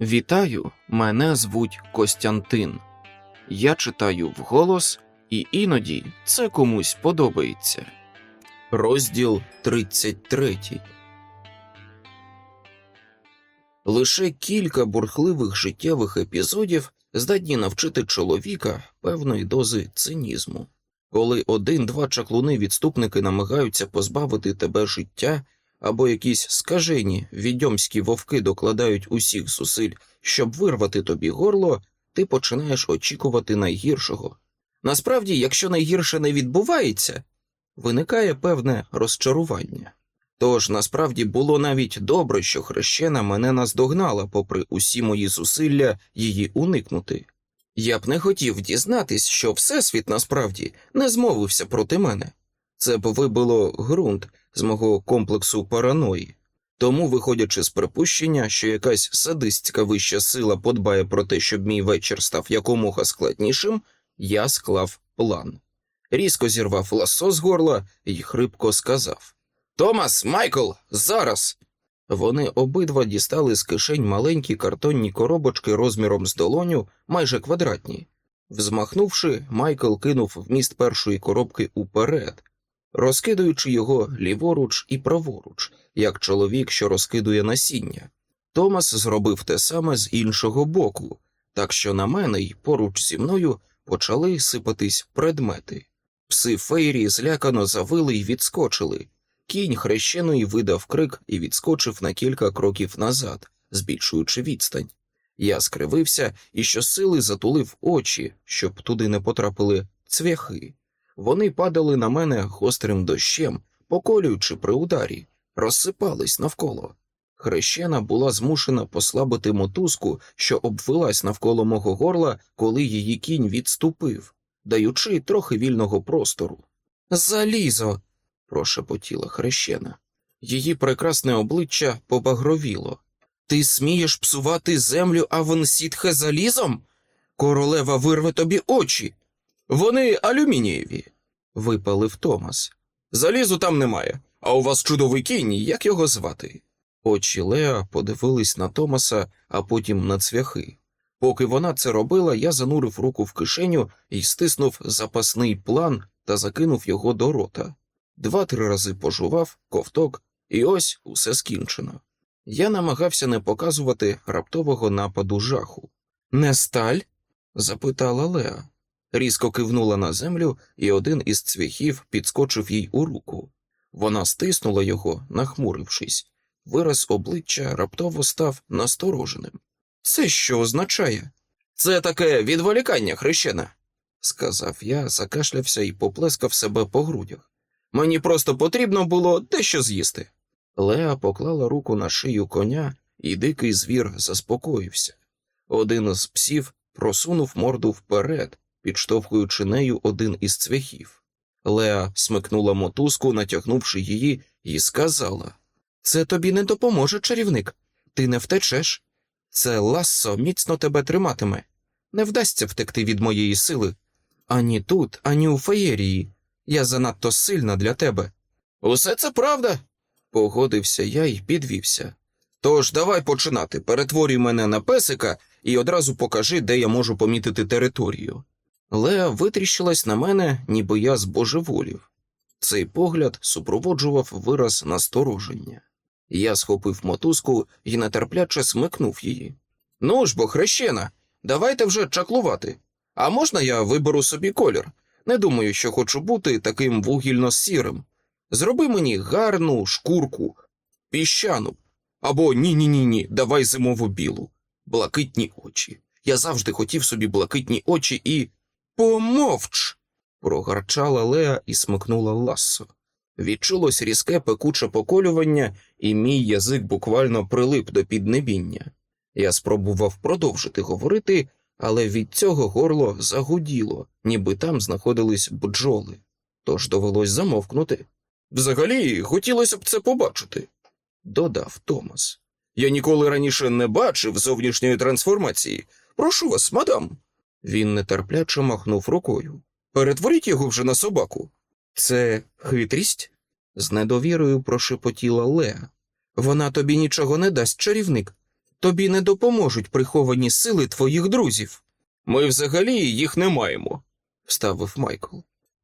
Вітаю, мене звуть Костянтин. Я читаю вголос, і іноді це комусь подобається. Розділ 33 Лише кілька бурхливих життєвих епізодів здатні навчити чоловіка певної дози цинізму. Коли один-два чаклуни-відступники намагаються позбавити тебе життя, або якісь скажені відьомські вовки докладають усіх зусиль, щоб вирвати тобі горло, ти починаєш очікувати найгіршого. Насправді, якщо найгірше не відбувається, виникає певне розчарування. Тож насправді було навіть добре, що хрещена мене наздогнала, попри усі мої зусилля її уникнути. Я б не хотів дізнатись, що Всесвіт насправді не змовився проти мене. Це б вибило ґрунт з мого комплексу параної. Тому, виходячи з припущення, що якась садистська вища сила подбає про те, щоб мій вечір став якомога складнішим, я склав план. Різко зірвав ласо з горла і хрипко сказав: Томас, Майкл, зараз. Вони обидва дістали з кишень маленькі картонні коробочки розміром з долоню, майже квадратні. Взмахнувши, Майкл кинув вміст першої коробки уперед, розкидуючи його ліворуч і праворуч, як чоловік, що розкидує насіння. Томас зробив те саме з іншого боку, так що на мене й поруч зі мною почали сипатись предмети. Пси Фейрі злякано завили й відскочили. Кінь хрещеної видав крик і відскочив на кілька кроків назад, збільшуючи відстань. Я скривився і щосили затулив очі, щоб туди не потрапили цвяхи. Вони падали на мене гострим дощем, поколюючи при ударі, розсипались навколо. Хрещена була змушена послабити мотузку, що обвелась навколо мого горла, коли її кінь відступив, даючи трохи вільного простору. Залізо. прошепотіла хрещена. Її прекрасне обличчя побагровіло. Ти смієш псувати землю Авансітхе залізом? Королева вирве тобі очі. Вони алюмінієві, випалив Томас. Залізу там немає, а у вас чудовий кінь, як його звати? Очі Леа подивились на Томаса, а потім на цвяхи. Поки вона це робила, я занурив руку в кишеню і стиснув запасний план та закинув його до рота. Два-три рази пожував, ковток, і ось усе скінчено. Я намагався не показувати раптового нападу жаху. Не сталь? запитала Леа. Різко кивнула на землю, і один із цвяхів підскочив їй у руку. Вона стиснула його, нахмурившись. Вираз обличчя раптово став настороженим. Це що означає? Це таке відволікання хрещена, сказав я, закашлявся і поплескав себе по грудях. Мені просто потрібно було дещо з'їсти. Леа поклала руку на шию коня, і дикий звір заспокоївся. Один з псів просунув морду вперед, підштовхуючи нею один із цвяхів. Леа смикнула мотузку, натягнувши її, і сказала: Це тобі не допоможе, чарівник. Ти не втечеш. Це лассо міцно тебе триматиме. Не вдасться втекти від моєї сили. Ані тут, ані у феєрії. Я занадто сильна для тебе. Усе це правда, погодився я і підвівся. Тож давай починати. Перетворюй мене на песика і одразу покажи, де я можу помітити територію. Леа витріщилась на мене, ніби я збожеволів. Цей погляд супроводжував вираз настороження. Я схопив мотузку і нетерпляче смикнув її. Ну ж бо, хрещена, давайте вже чаклувати. А можна я виберу собі колір? Не думаю, що хочу бути таким вугільно сірим. Зроби мені гарну шкурку, піщану. Або ні ні ні ні, давай зимову білу, блакитні очі. Я завжди хотів собі блакитні очі і. Помовч. прогарчала Леа і смикнула лассо. Відчулось різке пекуче поколювання, і мій язик буквально прилип до піднебіння. Я спробував продовжити говорити, але від цього горло загуділо, ніби там знаходились бджоли, тож довелось замовкнути. Взагалі, хотілося б це побачити, додав Томас. Я ніколи раніше не бачив зовнішньої трансформації. Прошу вас, мадам. Він нетерпляче махнув рукою. Перетворіть його вже на собаку. Це хитрість? з недовірою прошепотіла Леа. Вона тобі нічого не дасть, чарівник. тобі не допоможуть приховані сили твоїх друзів. Ми взагалі їх не маємо, вставив Майкл.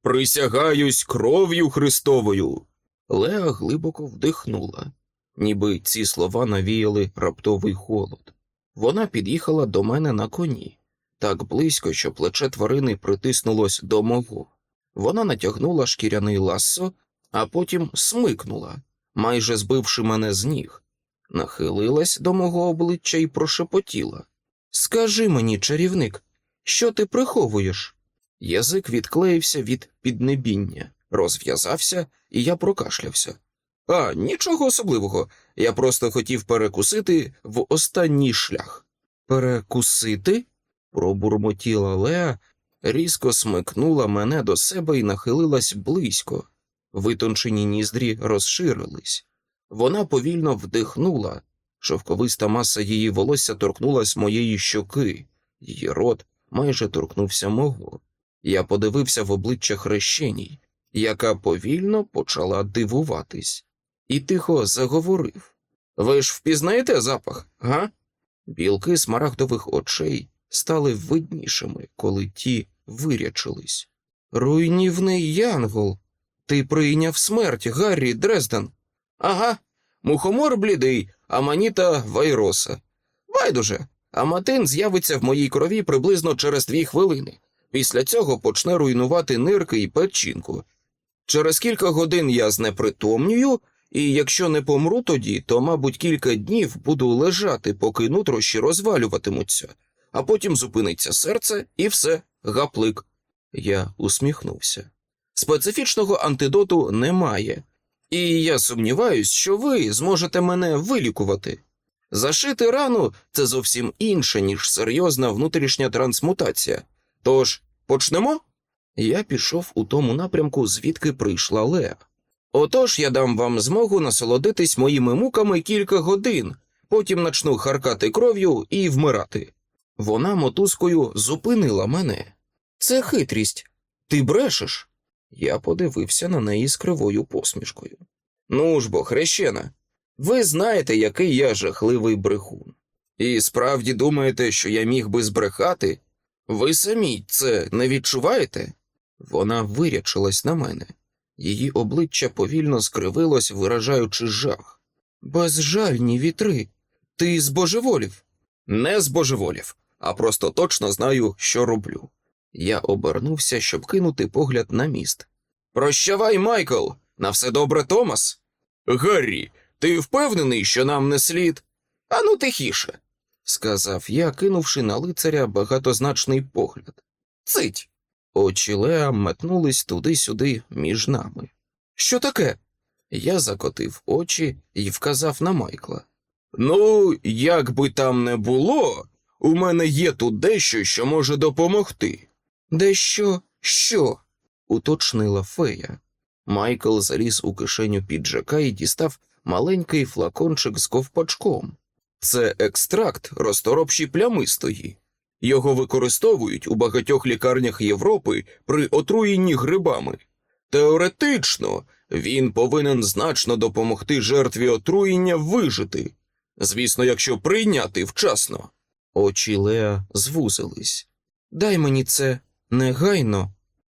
Присягаюсь кров'ю Христовою. Леа глибоко вдихнула, ніби ці слова навіяли раптовий холод. Вона під'їхала до мене на коні, так близько, що плече тварини притиснулось до мого. Вона натягнула шкіряний лассо, а потім смикнула, майже збивши мене з ніг, нахилилась до мого обличчя і прошепотіла. Скажи мені, чарівник, що ти приховуєш? Язик відклеївся від піднебіння, розв'язався, і я прокашлявся. А, нічого особливого. Я просто хотів перекусити в останній шлях. Перекусити? Пробурмотіла Леа, різко смикнула мене до себе і нахилилась близько. Витончені ніздрі розширились. Вона повільно вдихнула. Шовковиста маса її волосся торкнулась моєї щоки, її рот майже торкнувся мого. Я подивився в обличчя хрещеній, яка повільно почала дивуватись, і тихо заговорив. Ви ж впізнаєте запах, га? Білки смарагдових очей стали виднішими, коли ті вирячились. Руйнівний Янгол, ти прийняв смерть, Гаррі Дрезден. Ага, мухомор блідий, аманіта вайроса. Байдуже, аматин з'явиться в моїй крові приблизно через дві хвилини. Після цього почне руйнувати нирки і печінку. Через кілька годин я знепритомнюю, і якщо не помру тоді, то, мабуть, кілька днів буду лежати, поки нутрощі розвалюватимуться, а потім зупиниться серце і все, гаплик. Я усміхнувся. Специфічного антидоту немає, і я сумніваюсь, що ви зможете мене вилікувати. Зашити рану це зовсім інше, ніж серйозна внутрішня трансмутація. Тож, почнемо? Я пішов у тому напрямку, звідки прийшла Леа. Отож я дам вам змогу насолодитись моїми муками кілька годин, потім начну харкати кров'ю і вмирати. Вона мотузкою зупинила мене. Це хитрість. Ти брешеш? Я подивився на неї з кривою посмішкою. Ну ж бо, хрещена, ви знаєте, який я жахливий брехун. І справді думаєте, що я міг би збрехати? Ви самі це не відчуваєте? Вона вирячилась на мене. Її обличчя повільно скривилось, виражаючи жах. Безжальні вітри. Ти збожеволів? Не збожеволів, а просто точно знаю, що роблю. Я обернувся, щоб кинути погляд на міст. Прощавай, Майкл! На все добре, Томас. Гаррі, ти впевнений, що нам не слід? Ану тихіше, сказав я, кинувши на лицаря багатозначний погляд. Цить. Очі Леа метнулись туди-сюди між нами. Що таке? Я закотив очі і вказав на Майкла. Ну, як би там не було, у мене є тут дещо, що може допомогти. Дещо що? уточнила фея. Майкл заліз у кишеню піджака і дістав маленький флакончик з ковпачком. Це екстракт розторопші плямистої. Його використовують у багатьох лікарнях Європи при отруєнні грибами. Теоретично він повинен значно допомогти жертві отруєння вижити, звісно, якщо прийняти вчасно. Очі Леа звузились. Дай мені це негайно.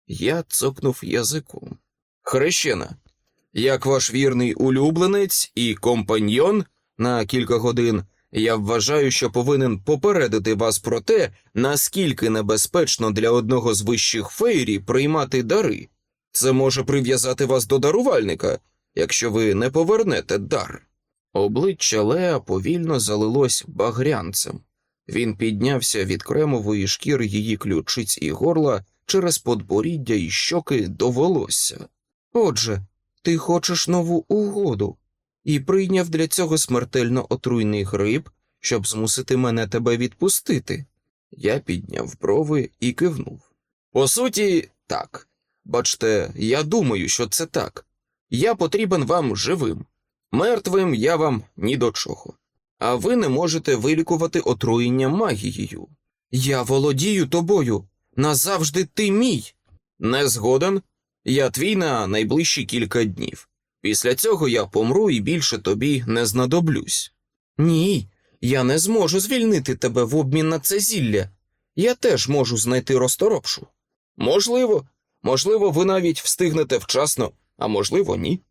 Я цокнув язиком. Хрещена, як ваш вірний улюбленець і компаньйон на кілька годин, я вважаю, що повинен попередити вас про те, наскільки небезпечно для одного з вищих фейрі приймати дари. Це може прив'язати вас до дарувальника, якщо ви не повернете дар. Обличчя Леа повільно залилось багрянцем. Він піднявся від кремової шкіри її ключиць і горла через подборіддя і щоки до волосся. Отже, ти хочеш нову угоду і прийняв для цього смертельно отруйний гриб, щоб змусити мене тебе відпустити. Я підняв брови і кивнув. По суті, так. Бачте, я думаю, що це так. Я потрібен вам живим. Мертвим я вам ні до чого. А ви не можете вилікувати отруєння магією. Я володію тобою. Назавжди ти мій. Не згоден? Я твій на найближчі кілька днів. Після цього я помру і більше тобі не знадоблюсь. Ні, Я не зможу звільнити тебе в обмін на це зілля. Я теж можу знайти розторопшу. Можливо, можливо, ви навіть встигнете вчасно, а можливо, ні.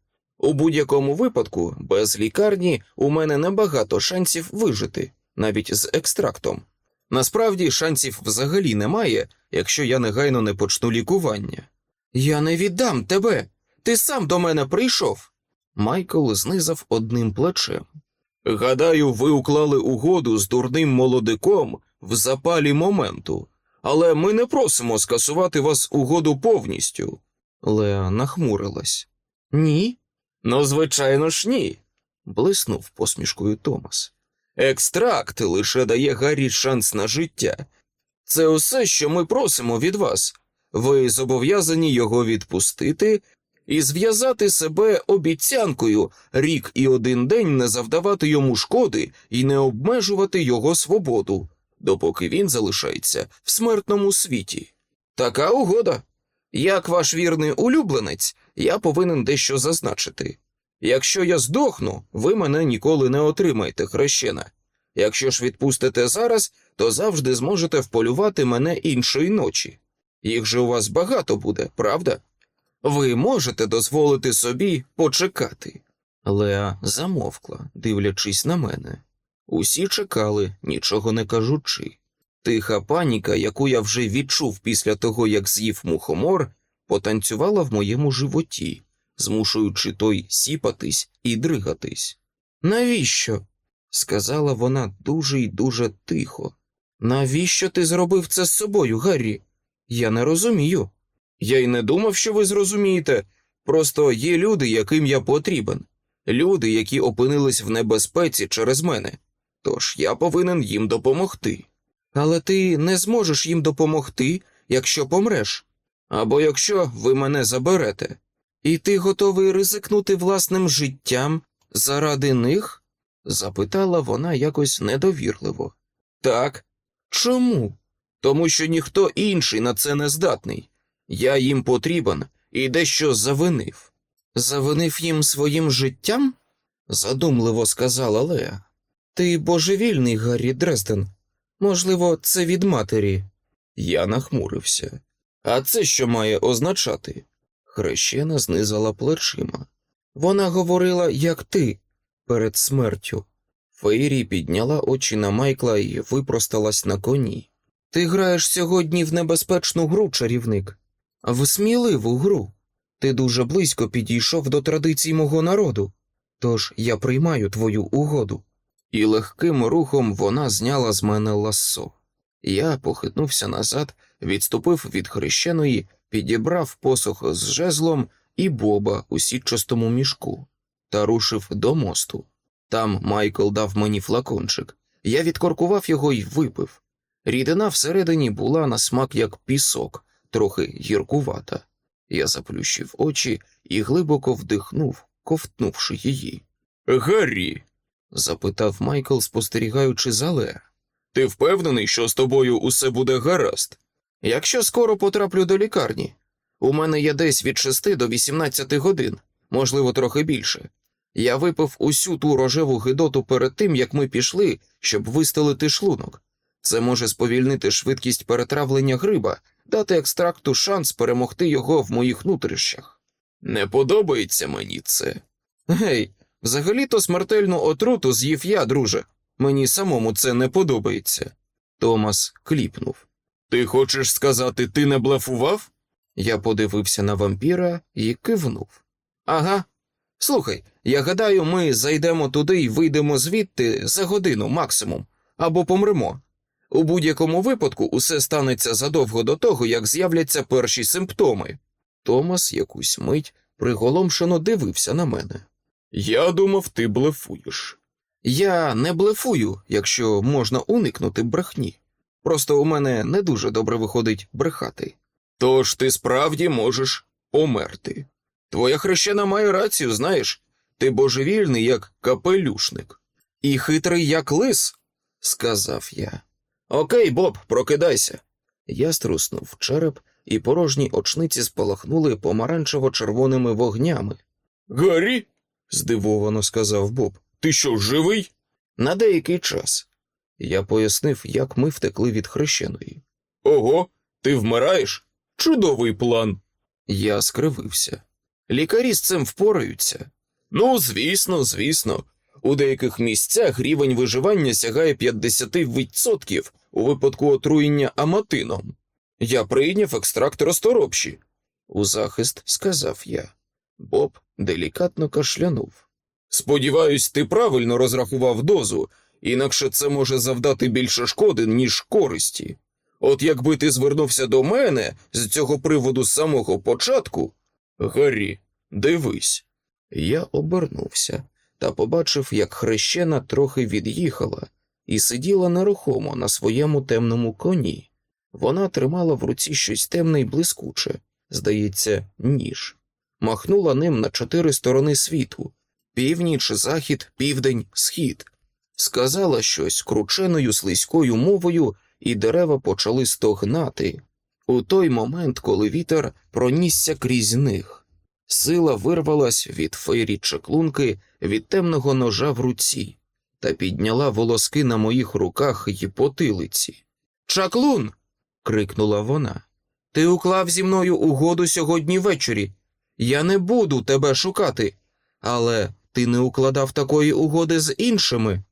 У будь-якому випадку, без лікарні у мене небагато шансів вижити, навіть з екстрактом. Насправді шансів взагалі немає, якщо я негайно не почну лікування. Я не віддам тебе. Ти сам до мене прийшов. Майкл знизав одним плечем. Гадаю, ви уклали угоду з дурним молодиком в запалі моменту, але ми не просимо скасувати вас угоду повністю. Леа нахмурилась. Ні? Ну, звичайно ж, ні. блиснув посмішкою Томас. Екстракт лише дає Гаррі шанс на життя. Це усе, що ми просимо від вас. Ви зобов'язані його відпустити і зв'язати себе обіцянкою рік і один день не завдавати йому шкоди і не обмежувати його свободу, допоки він залишається в смертному світі. Така угода. Як ваш вірний улюбленець, я повинен дещо зазначити. Якщо я здохну, ви мене ніколи не отримаєте, хрещена. Якщо ж відпустите зараз, то завжди зможете вполювати мене іншої ночі. Їх же у вас багато буде, правда? Ви можете дозволити собі почекати. Леа замовкла, дивлячись на мене. Усі чекали, нічого не кажучи. Тиха паніка, яку я вже відчув після того, як з'їв мухомор, потанцювала в моєму животі, змушуючи той сіпатись і дригатись. Навіщо? сказала вона дуже й дуже тихо. Навіщо ти зробив це з собою, Гаррі? Я не розумію. Я й не думав, що ви зрозумієте. Просто є люди, яким я потрібен, люди, які опинились в небезпеці через мене. Тож я повинен їм допомогти. Але ти не зможеш їм допомогти, якщо помреш, або якщо ви мене заберете. І ти готовий ризикнути власним життям заради них? запитала вона якось недовірливо. Так. Чому? Тому що ніхто інший на це не здатний. Я їм потрібен і дещо завинив. Завинив їм своїм життям? задумливо сказала Леа. Ти божевільний, Гаррі Дрезден. Можливо, це від матері. Я нахмурився. А це що має означати? Хрещена знизала плечима. Вона говорила, як ти, перед смертю. Фейрі підняла очі на Майкла і випросталась на коні. Ти граєш сьогодні в небезпечну гру, чарівник, в сміливу гру. Ти дуже близько підійшов до традицій мого народу, тож я приймаю твою угоду. І легким рухом вона зняла з мене лассо. Я похитнувся назад, відступив від хрещеної, підібрав посох з жезлом і боба у сітчастому мішку та рушив до мосту. Там Майкл дав мені флакончик. Я відкоркував його і випив. Рідина всередині була на смак як пісок, трохи гіркувата. Я заплющив очі і глибоко вдихнув, ковтнувши її. Гаррі. Запитав Майкл, спостерігаючи за Ле. Ти впевнений, що з тобою усе буде гаразд? Якщо скоро потраплю до лікарні, у мене є десь від 6 до 18 годин, можливо, трохи більше. Я випив усю ту рожеву гидоту перед тим, як ми пішли, щоб вистелити шлунок. Це може сповільнити швидкість перетравлення гриба, дати екстракту шанс перемогти його в моїх нутрищах. Не подобається мені це. Гей, взагалі-то смертельну отруту з'їв я, друже. Мені самому це не подобається. Томас кліпнув. Ти хочеш сказати, ти не блефував? Я подивився на вампіра і кивнув. Ага. Слухай, я гадаю, ми зайдемо туди і вийдемо звідти за годину максимум, або помремо. У будь-якому випадку усе станеться задовго до того, як з'являться перші симптоми. Томас якусь мить приголомшено дивився на мене. Я думав, ти блефуєш. Я не блефую, якщо можна уникнути брехні. Просто у мене не дуже добре виходить брехати. Тож ти справді можеш померти. Твоя хрещена має рацію, знаєш, ти божевільний, як капелюшник, і хитрий, як лис, сказав я. Окей, Боб, прокидайся. Я струснув череп, і порожні очниці спалахнули помаранчево-червоними вогнями. Гаррі? Здивовано сказав Боб. Ти що, живий? На деякий час. Я пояснив, як ми втекли від хрещеної. Ого, ти вмираєш? Чудовий план. Я скривився. Лікарі з цим впораються. Ну, звісно, звісно. У деяких місцях рівень виживання сягає 50% у випадку отруєння аматином. Я прийняв екстракт розторопші. У захист сказав я. Боб делікатно кашлянув. Сподіваюсь, ти правильно розрахував дозу, інакше це може завдати більше шкоди, ніж користі. От якби ти звернувся до мене з цього приводу з самого початку. Гаррі, дивись. Я обернувся та побачив, як хрещена трохи від'їхала і сиділа нерухомо на своєму темному коні. Вона тримала в руці щось темне й блискуче, здається, ніж, махнула ним на чотири сторони світу північ, захід, південь, схід. Сказала щось крученою слизькою мовою, і дерева почали стогнати у той момент, коли вітер пронісся крізь них. Сила вирвалась від фейрі чаклунки від темного ножа в руці та підняла волоски на моїх руках й потилиці. Чаклун. крикнула вона. Ти уклав зі мною угоду сьогодні ввечері. Я не буду тебе шукати, але ти не укладав такої угоди з іншими.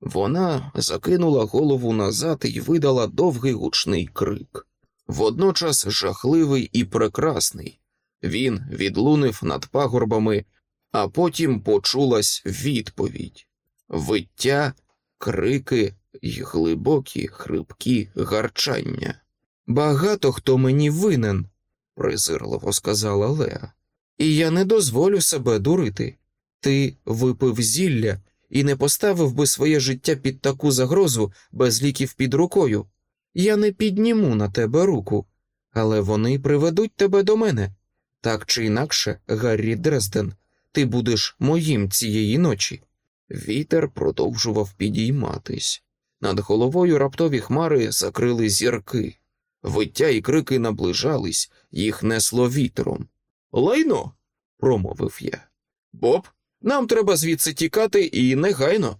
Вона закинула голову назад і видала довгий гучний крик. Водночас жахливий і прекрасний. Він відлунив над пагорбами, а потім почулась відповідь виття, крики й глибокі, хрипкі гарчання. Багато хто мені винен, презирливо сказала Леа, і я не дозволю себе дурити. Ти випив зілля і не поставив би своє життя під таку загрозу без ліків під рукою. Я не підніму на тебе руку, але вони приведуть тебе до мене. Так чи інакше, Гаррі Дрезден, ти будеш моїм цієї ночі. Вітер продовжував підійматись. Над головою раптові хмари закрили зірки. Виття і крики наближались, їх несло вітром. Лайно, промовив я. Боб, нам треба звідси тікати і негайно.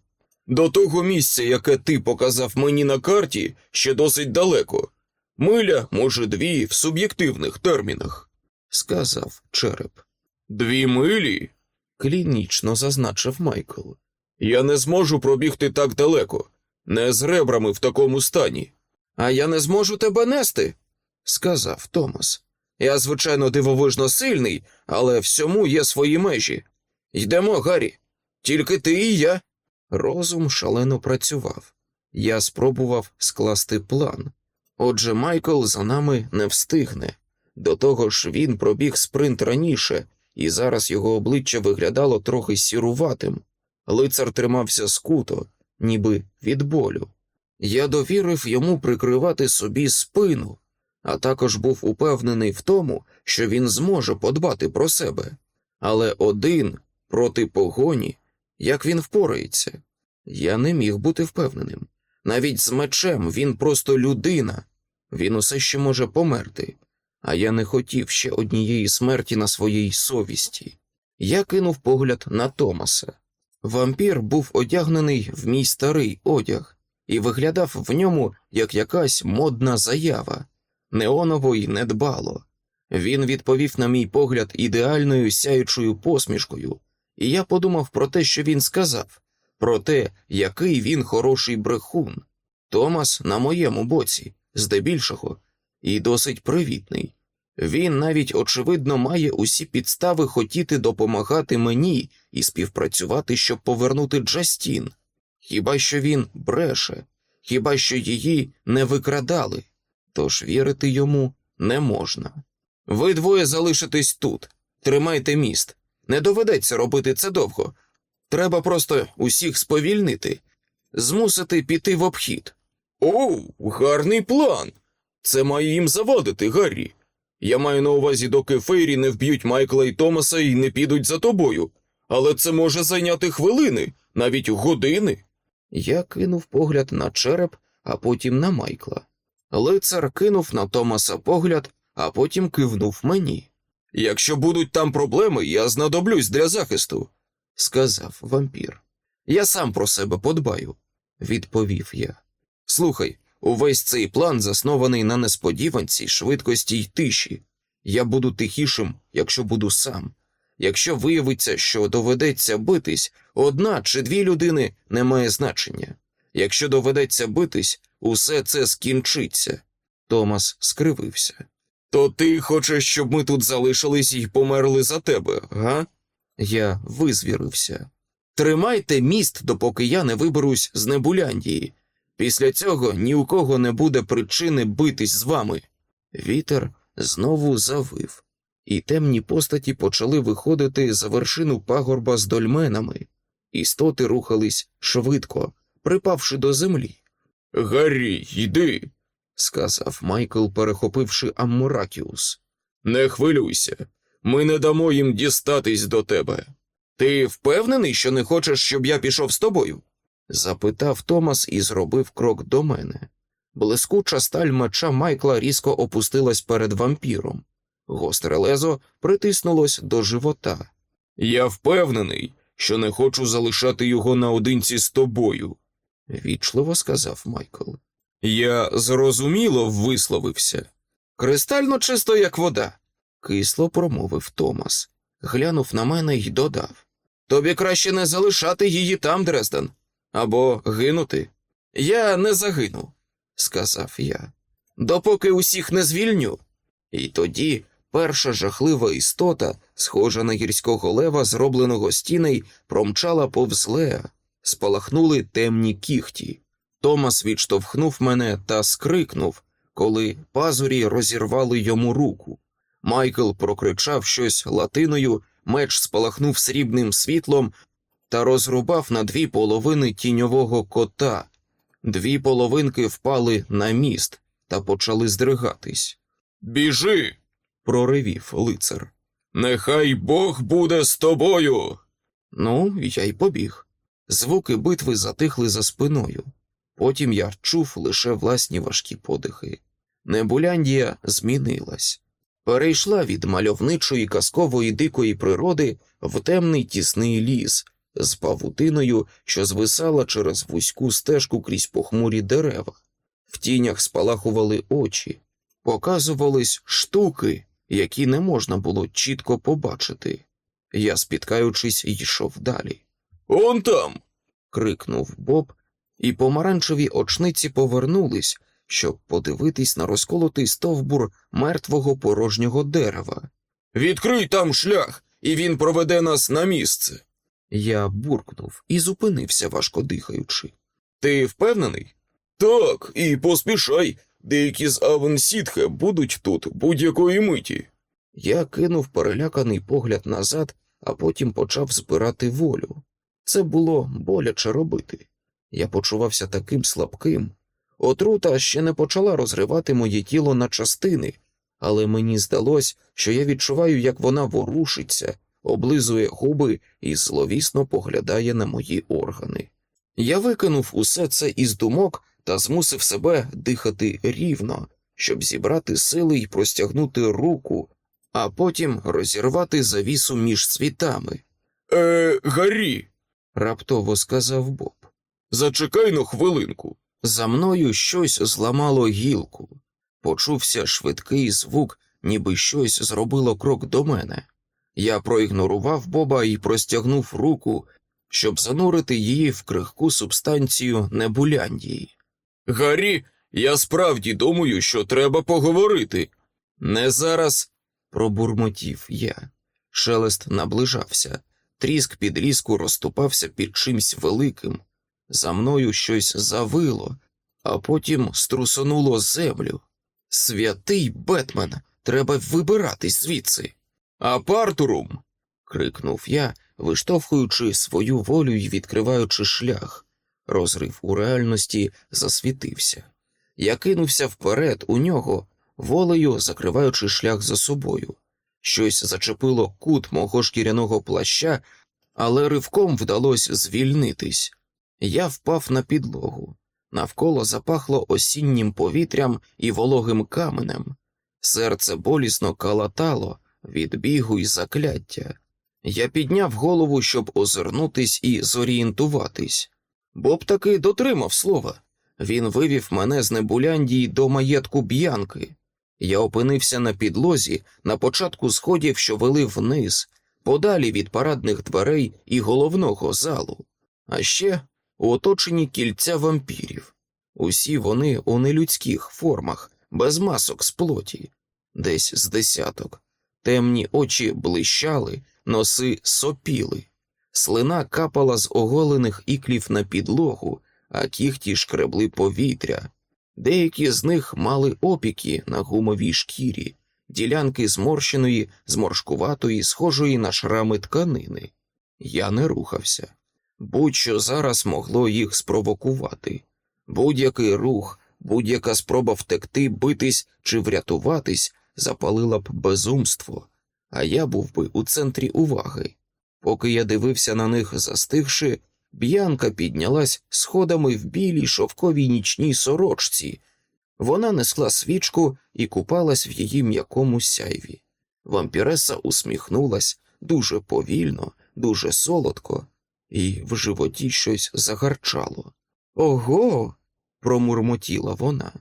До того місця, яке ти показав мені на карті, ще досить далеко. Миля, може, дві в суб'єктивних термінах, сказав череп. Дві милі? клінічно зазначив Майкл. Я не зможу пробігти так далеко, не з ребрами в такому стані. А я не зможу тебе нести, сказав Томас. Я, звичайно, дивовижно сильний, але всьому є свої межі. Йдемо, Гаррі, тільки ти і я. Розум шалено працював. Я спробував скласти план. Отже, Майкл за нами не встигне. До того ж, він пробіг спринт раніше, і зараз його обличчя виглядало трохи сіруватим. Лицар тримався скуто, ніби від болю. Я довірив йому прикривати собі спину, а також був упевнений в тому, що він зможе подбати про себе. Але один проти погоні, як він впорається, я не міг бути впевненим. Навіть з мечем він просто людина, він усе ще може померти, а я не хотів ще однієї смерті на своїй совісті. Я кинув погляд на Томаса. Вампір був одягнений в мій старий одяг і виглядав в ньому як якась модна заява, неоново й недбало. Він відповів на мій погляд ідеальною сяючою посмішкою, і я подумав про те, що він сказав, про те, який він хороший брехун. Томас на моєму боці, здебільшого, і досить привітний. Він навіть, очевидно, має усі підстави хотіти допомагати мені і співпрацювати, щоб повернути Джастін. Хіба що він бреше, хіба що її не викрадали, тож вірити йому не можна. Ви двоє залишитесь тут, тримайте міст. Не доведеться робити це довго. Треба просто усіх сповільнити, змусити піти в обхід. Оу, гарний план. Це має їм завадити, Гаррі. Я маю на увазі, доки Фейрі не вб'ють Майкла і Томаса і не підуть за тобою. Але це може зайняти хвилини, навіть години. Я кинув погляд на череп, а потім на Майкла. Лицар кинув на Томаса погляд, а потім кивнув мені. Якщо будуть там проблеми, я знадоблюсь для захисту, сказав вампір. Я сам про себе подбаю, відповів я. Слухай, увесь цей план заснований на несподіванці, швидкості й тиші. Я буду тихішим, якщо буду сам. Якщо виявиться, що доведеться битись, одна чи дві людини не має значення. Якщо доведеться битись, усе це скінчиться. Томас скривився. То ти хочеш, щоб ми тут залишились і померли за тебе, га? Я визвірився. Тримайте міст, допоки я не виберусь з Небуляндії. Після цього ні у кого не буде причини битись з вами. Вітер знову завив, і темні постаті почали виходити за вершину пагорба з дольменами. Істоти рухались швидко, припавши до землі, Гаррі, йди, сказав Майкл, перехопивши Аммуракіус. не хвилюйся. Ми не дамо їм дістатись до тебе. Ти впевнений, що не хочеш, щоб я пішов з тобою? запитав Томас і зробив крок до мене. Блискуча сталь меча Майкла різко опустилась перед вампіром. Гостре лезо притиснулось до живота. Я впевнений, що не хочу залишати його наодинці з тобою. Вічливо сказав Майкл. Я зрозуміло висловився. Кристально чисто, як вода, кисло промовив Томас. Глянув на мене й додав. Тобі краще не залишати її там, Дрезден, або гинути. Я не загину, сказав я, допоки усіх не звільню. І тоді перша жахлива істота, схожа на гірського лева, зробленого стіней, промчала повз Леа. Спалахнули темні кіхті. Томас відштовхнув мене та скрикнув, коли пазурі розірвали йому руку. Майкл прокричав щось латиною, меч спалахнув срібним світлом та розрубав на дві половини тіньового кота. Дві половинки впали на міст та почали здригатись. Біжи, Проривів лицар. нехай Бог буде з тобою. Ну, я й побіг. Звуки битви затихли за спиною. Потім я чув лише власні важкі подихи. Небуляндія змінилась, перейшла від мальовничої казкової дикої природи в темний тісний ліс з павутиною, що звисала через вузьку стежку крізь похмурі дерева. В тінях спалахували очі, показувались штуки, які не можна було чітко побачити. Я, спіткаючись, йшов далі. Он там. крикнув Боб, і помаранчеві очниці повернулись, щоб подивитись на розколотий стовбур мертвого порожнього дерева. Відкрий там шлях, і він проведе нас на місце. Я буркнув і зупинився, важко дихаючи. Ти впевнений? Так, і поспішай. Деякі з Авенсітхе будуть тут будь-якої миті. Я кинув переляканий погляд назад, а потім почав збирати волю. Це було боляче робити. Я почувався таким слабким. Отрута ще не почала розривати моє тіло на частини, але мені здалось, що я відчуваю, як вона ворушиться, облизує губи і зловісно поглядає на мої органи. Я викинув усе це із думок та змусив себе дихати рівно, щоб зібрати сили і простягнути руку, а потім розірвати завісу між світами, Е, Гаррі, раптово сказав Боб. зачекай на хвилинку. За мною щось зламало гілку. Почувся швидкий звук, ніби щось зробило крок до мене. Я проігнорував Боба і простягнув руку, щоб занурити її в крихку субстанцію небуляндії. Гаррі, я справді думаю, що треба поговорити. Не зараз, пробурмотів я. Шелест наближався, тріск під ліску розступався під чимсь великим. За мною щось завило, а потім струсонуло землю. Святий Бетмен, треба вибиратись звідси. Апартурум. крикнув я, виштовхуючи свою волю і відкриваючи шлях. Розрив у реальності засвітився. Я кинувся вперед у нього, волею закриваючи шлях за собою. Щось зачепило кут мого шкіряного плаща, але ривком вдалося звільнитись. Я впав на підлогу. Навколо запахло осіннім повітрям і вологим каменем. Серце болісно калатало від бігу і закляття. Я підняв голову, щоб озирнутись і зорієнтуватись. Боб таки дотримав слова. Він вивів мене з Небуляндії до маєтку б'янки. Я опинився на підлозі на початку сходів, що вели вниз, подалі від парадних дверей і головного залу, а ще у оточенні кільця вампірів. Усі вони у нелюдських формах, без масок з плоті, десь з десяток. Темні очі блищали, носи сопіли. Слина капала з оголених іклів на підлогу, а кіхті шкребли повітря. Деякі з них мали опіки на гумовій шкірі, ділянки зморщеної, зморшкуватої, схожої на шрами тканини. Я не рухався. Будь-що зараз могло їх спровокувати. Будь-який рух, будь-яка спроба втекти, битись чи врятуватись запалила б безумство, а я був би у центрі уваги. Поки я дивився на них, застигши, б'янка піднялась сходами в білій шовковій нічній сорочці. Вона несла свічку і купалась в її м'якому сяйві. Вампіреса усміхнулась дуже повільно, дуже солодко, і в животі щось загарчало. Ого. промурмотіла вона.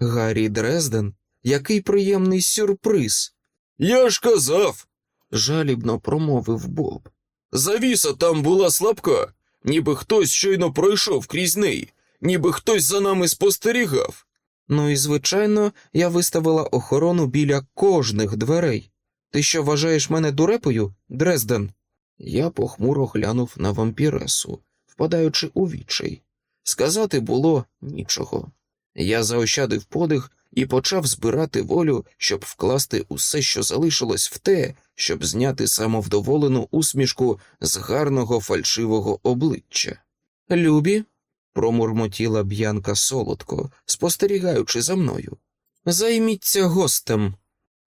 Гаррі Дрезден, який приємний сюрприз. Я ж казав, жалібно промовив Боб. завіса там була слабка, ніби хтось щойно пройшов крізь неї, ніби хтось за нами спостерігав. Ну і звичайно, я виставила охорону біля кожних дверей. Ти що вважаєш мене дурепою, Дрезден? Я похмуро глянув на вампіресу, впадаючи у відчай. Сказати було нічого. Я заощадив подих і почав збирати волю, щоб вкласти усе, що залишилось в те, щоб зняти самовдоволену усмішку з гарного фальшивого обличчя. Любі, промурмотіла б'янка солодко, спостерігаючи за мною. Займіться гостем.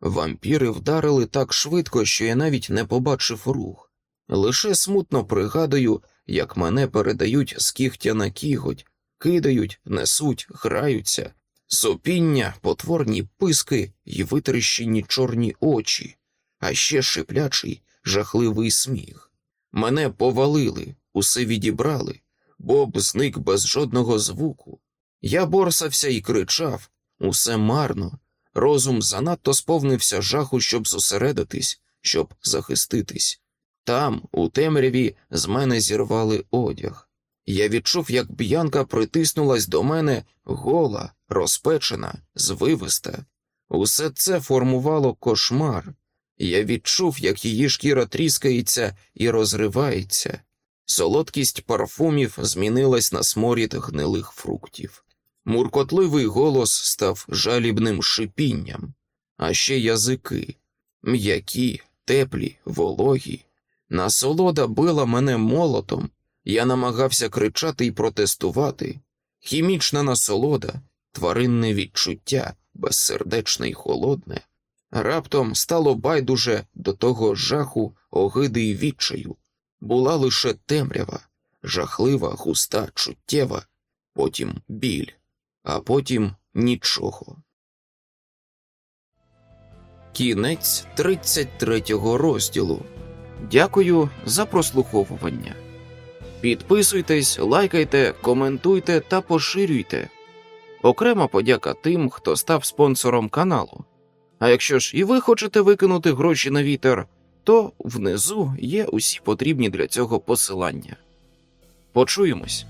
Вампіри вдарили так швидко, що я навіть не побачив рух. Лише смутно пригадую, як мене передають з кігтя на кіготь, кидають, несуть, граються, сопіння, потворні писки й витріщені чорні очі, а ще шиплячий, жахливий сміх. Мене повалили, усе відібрали, Боб зник без жодного звуку. Я борсався і кричав усе марно. Розум занадто сповнився жаху, щоб зосередитись, щоб захиститись. Там, у темряві, з мене зірвали одяг. Я відчув, як б'янка притиснулась до мене гола, розпечена, звивиста. Усе це формувало кошмар. Я відчув, як її шкіра тріскається і розривається. Солодкість парфумів змінилась на сморід гнилих фруктів. Муркотливий голос став жалібним шипінням, а ще язики м'які, теплі, вологі. Насолода била мене молотом, я намагався кричати і протестувати. Хімічна насолода, тваринне відчуття, безсердечне й холодне. Раптом стало байдуже до того жаху, огиди й відчаю. Була лише темрява, жахлива, густа, чуттєва, потім біль, а потім нічого. Кінець 33 розділу. Дякую за прослуховування. Підписуйтесь, лайкайте, коментуйте та поширюйте. Окрема подяка тим, хто став спонсором каналу. А якщо ж і ви хочете викинути гроші на вітер, то внизу є усі потрібні для цього посилання. Почуємось.